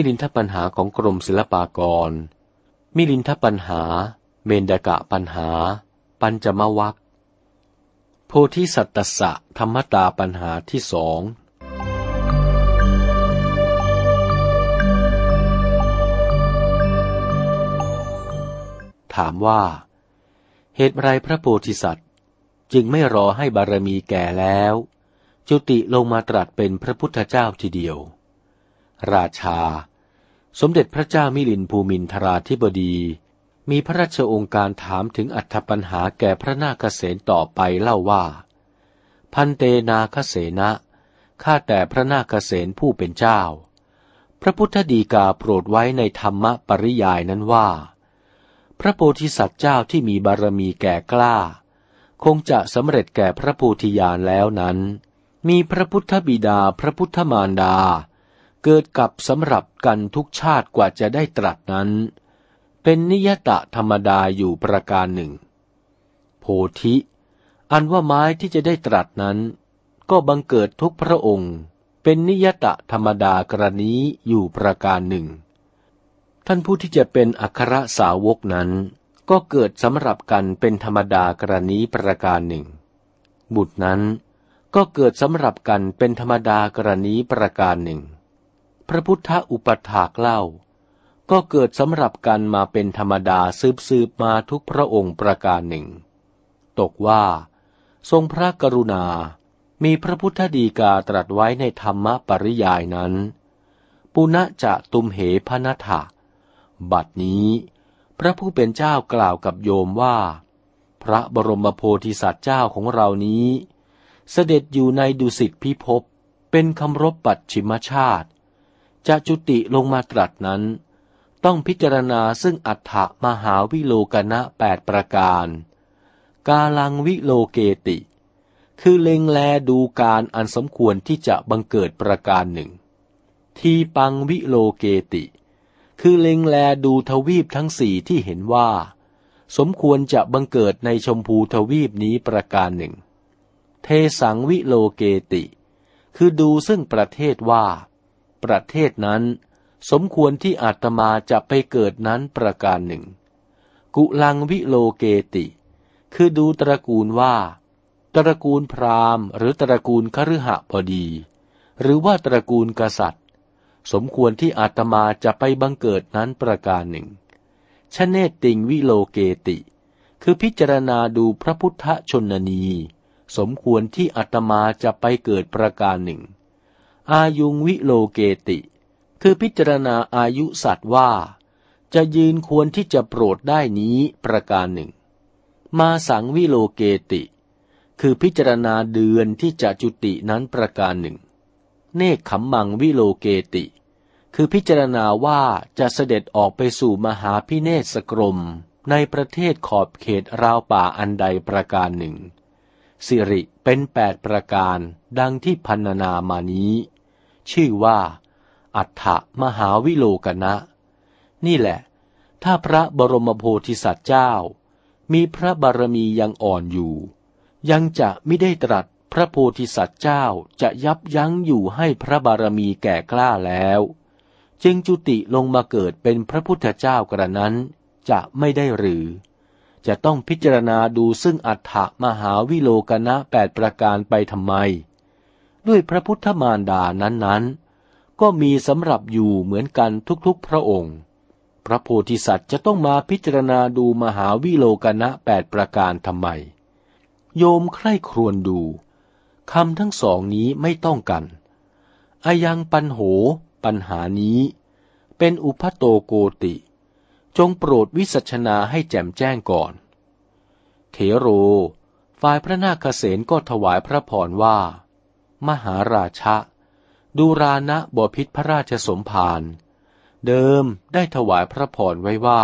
มิลินทปัญหาของกรมศิลปากร มิลินทปัญหา เมนดกะปัญหา ปัญจมวัคโพธิสัตตสะธรรมตาปัญหาที่สองถามว่า เหตุไรพระโพธิสัตว์ จึงไม่รอให้บารมีแก่แล้ว จุติลงมาตรัสเป็นพระพุทธเจ้าทีเดียว ราชา สมเด็จพระเจ้ามิลินภูมินทราธิบดี มีพระราชองค์การถามถึงอัธปัญหาแก่พระนาคเษนต่อไปเล่าว่า พันเตนาคเสนะข้าแต่พระนาคเษนผู้เป็นเจ้า พระพุทธดีกาโปรดไว้ในธรรมปริยายนั้นว่า พระโพธิสัตว์เจ้าที่มีบารมีแก่กล้า คงจะสำเร็จแก่พระโพธิญาณแล้วนั้น มีพระพุทธบิดาพระพุทธมารดา เกิดกับสำหรับกันทุกชาติกว่าจะได้ตรัสนั้น เป็นนิยตะธรรมดาอยู่ประการหนึ่ง โพธิ อันว่าไม้ที่จะได้ตรัสนั้น ก็บังเกิดทุกพระองค์ เป็นนิยตะธรรมดากรณีอยู่ประการหนึ่ง ท่านผู้ที่จะเป็นอัครสาวกนั้น ก็เกิดสำหรับกันเป็นธรรมดากรณีประการหนึ่ง บุตรนั้นก็เกิดสำหรับกันเป็นธรรมดากรณีประการหนึ่ง พระพุทธอุปถากเล่า ก็เกิดสำหรับกันมาเป็นธรรมดาสืบสืบมาทุกพระองค์ประการหนึ่ง ตกว่า ทรงพระกรุณา มีพระพุทธดีกาตรัสไว้ในธรรมปริยายนั้น ปุณะจะตุมเหพนัทะบัดนี้ พระผู้เป็นเจ้ากล่าวกับโยมว่า พระบรมโพธิสัตว์เจ้าของเรานี้ เสด็จอยู่ในดุสิตพิภพเป็นคำรบปัดชิมชาติ จะจุติลงมาตรัสนั้น ต้องพิจารณาซึ่งอัฏฐมหาวิโลกนะแปดประการ กาลังวิโลเกติ คือเล็งแลดูการอันสมควรที่จะบังเกิดประการหนึ่ง ทีปังวิโลเกติ คือเล็งแลดูทวีปทั้งสี่ที่เห็นว่า สมควรจะบังเกิดในชมพูทวีปนี้ประการหนึ่ง เทสังวิโลเกติ คือดูซึ่งประเทศว่า ประเทศนั้น สมควรที่อาตมาจะไปเกิดนั้นประการหนึ่ง กุลังวิโลเกติ คือดูตระกูลว่า ตระกูลพราหมณ์ หรือตระกูลคฤหบดี หรือว่าตระกูลกษัตริย์ สมควรที่อาตมาจะไปบังเกิดนั้นประการหนึ่งชเนติงวิโลเกติ คือพิจารณาดูพระพุทธชนนี สมควรที่อาตมาจะไปเกิดประการหนึ่ง อายุงวิโลเกติ คือพิจารณาอายุสัตว์ว่า จะยืนควรที่จะโปรดได้นี้ประการหนึ่ง มาสังวิโลเกติ คือพิจารณาเดือนที่จะจุตินั้นประการหนึ่ง เนคขมมังวิโลเกติ คือพิจารณาว่าจะเสด็จออกไปสู่มหาพิเนศกรม ในประเทศขอบเขตราวป่าอันใดประการหนึ่งสิริเป็นแปดประการดังที่พันนามานี้ ชื่อว่า อัฏฐมหาวิโลกนะ นี่แหละ ถ้าพระบรมโพธิสัตว์เจ้า มีพระบารมียังอ่อนอยู่ ยังจะไม่ได้ตรัสพระโพธิสัตว์เจ้าจะยับยั้งอยู่ให้พระบารมีแก่กล้าแล้ว จึงจุติลงมาเกิดเป็นพระพุทธเจ้ากระนั้นจะไม่ได้หรือ จะต้องพิจารณาดูซึ่งอัฏฐมหาวิโลกนะแปดประการไปทำไม ด้วยพระพุทธมารดานั้นๆ ก็มีสำหรับอยู่เหมือนกันทุกๆพระองค์ พระโพธิสัตว์จะต้องมาพิจารณาดูมหาวิโลกนะแปดประการทำไม โยมใคร่ครวญดูคำทั้งสองนี้ไม่ต้องกัน อายังปัญโห ปัญหานี้ เป็นอุพโตโกติ จงโปรดวิสัชนาให้แจ่มแจ้งก่อน เถโร ฝ่ายพระนาคเษนก็ถวายพระพรว่า มหาราชะ ดูรานะบพิษพระราชสมภาร เดิมได้ถวายพระพรไว้ว่า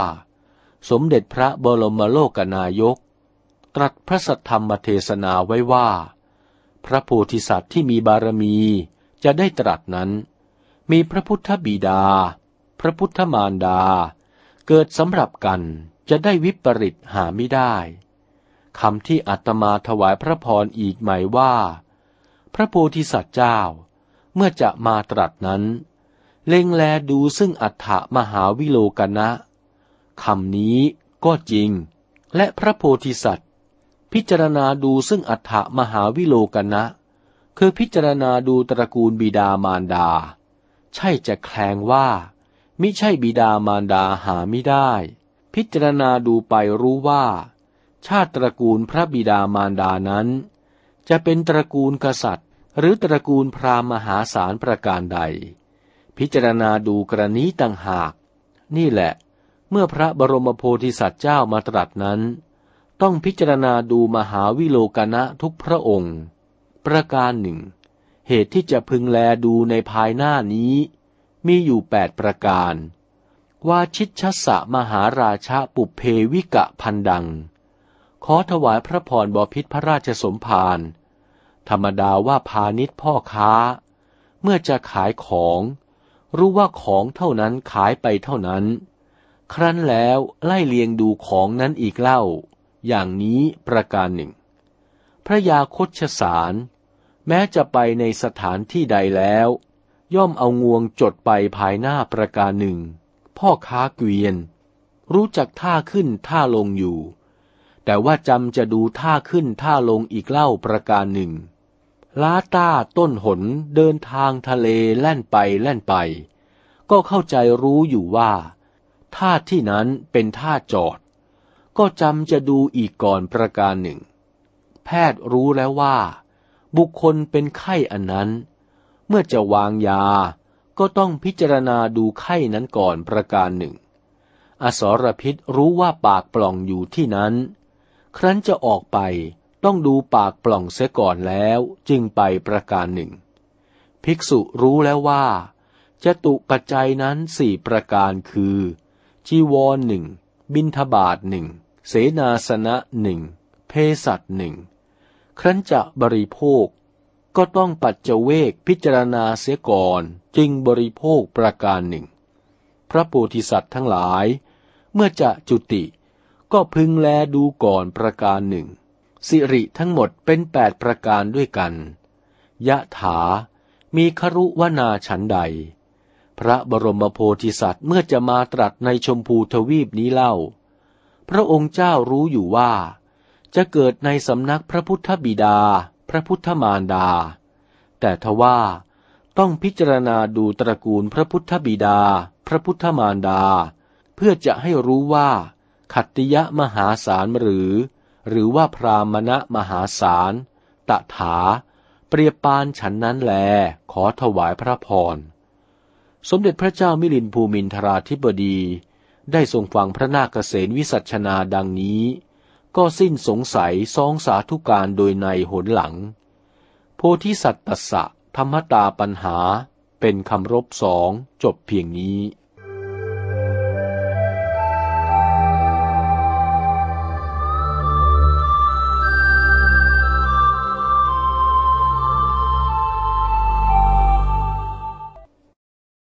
สมเด็จพระบรมโลกนายก ตรัสพระสัทธรรมเทศนาไว้ว่า พระโพธิสัตว์ที่มีบารมีจะได้ตรัสนั้น มีพระพุทธบิดา พระพุทธมารดา เกิดสำหรับกันจะได้วิปริตหาไม่ได้คำที่อัตมาถวายพระพรอีกหมายว่า พระโพธิสัตว์เจ้า เมื่อจะมาตรัสนั้น เล็งแลดูซึ่งอัฏฐมหาวิโลกนะคำนี้ก็จริง และพระโพธิสัตว์ พิจารณาดูซึ่งอัฏฐมหาวิโลกนะ คือพิจารณาดูตระกูลบิดามารดา ใช่จะแคลงว่ามิใช่บิดามารดาหาไม่ได้ พิจารณาดูไปรู้ว่า ชาติตระกูลพระบิดามารดานั้น จะเป็นตระกูลกษัตริย์ หรือตระกูลพราหมณ์มหาศาลประการใด พิจารณาดูกรณีต่างหาก นี่แหละ เมื่อพระบรมโพธิสัตว์เจ้ามาตรัสนั้น ต้องพิจารณาดูมหาวิโลกนะทุกพระองค์ ประการหนึ่ง เหตุที่จะพึงแลดูในภายหน้านี้ มีอยู่แปดประการวาชิตชสะมหาราชาปุเพวิกะพันดัง ขอถวายพระพรบพิษพระราชสมภาร ธรรมดาว่าพาณิชย์พ่อค้า เมื่อจะขายของ รู้ว่าของเท่านั้นขายไปเท่านั้น ครั้นแล้วไล่เลียงดูของนั้นอีกเล่า อย่างนี้ประการหนึ่ง พระยาคชสาร แม้จะไปในสถานที่ใดแล้ว ย่อมเอางวงจดไปภายหน้าประการหนึ่ง พ่อค้าเกวียน รู้จักท่าขึ้นท่าลงอยู่แต่ว่าจำจะดูท่าขึ้นท่าลงอีกเล่าประการหนึ่ง ล้าต้าต้นหนเดินทางทะเลแล่นไปแล่นไป ก็เข้าใจรู้อยู่ว่าท่าที่นั้นเป็นท่าจอด ก็จำจะดูอีกก่อนประการหนึ่ง แพทย์รู้แล้วว่า บุคคลเป็นไข้อันนั้น เมื่อจะวางยาก็ต้องพิจารณาดูไข้นั้นก่อนประการหนึ่ง อสรพิษรู้ว่าปากปล่องอยู่ที่นั้น ครั้นจะออกไป ต้องดูปากปล่องเสียก่อนแล้วจึงไปประการหนึ่ง ภิกษุรู้แล้วว่าจะตุปัจจัยนั้นสี่ประการคือ จีวรหนึ่งบินทบาทหนึ่งเสนาสนะหนึ่งเพสัตหนึ่งครั้นจะบริโภค ก็ต้องปัจเจเวกพิจารณาเสียก่อนจึงบริโภคประการหนึ่ง พระโพธิสัตว์ทั้งหลาย เมื่อจะจุติ ก็พึงแลดูก่อนประการหนึ่ง สิริทั้งหมดเป็นแปดประการด้วยกัน ยะถา มีครุวนาฉันใด พระบรมโพธิสัตว์เมื่อจะมาตรัสในชมพูทวีปนี้เล่า พระองค์เจ้ารู้อยู่ว่า จะเกิดในสำนักพระพุทธบิดา พระพุทธมารดา แต่ทว่าต้องพิจารณาดูตระกูลพระพุทธบิดา พระพุทธมารดา เพื่อจะให้รู้ว่า ขัตติยะมหาศาลหรือ หรือว่าพรามณะมหาศาล ตถา เปรียบปานฉันนั้นแล ขอถวายพระพร สมเด็จพระเจ้ามิลินภูมินทราธิบดี ได้ทรงฟังพระนาคเษนวิสัชนาดังนี้ ก็สิ้นสงสัยซองสาธุการโดยในหนหลัง โพธิสัตตสะธรรมตาปัญหาเป็นคำรบสองจบเพียงนี้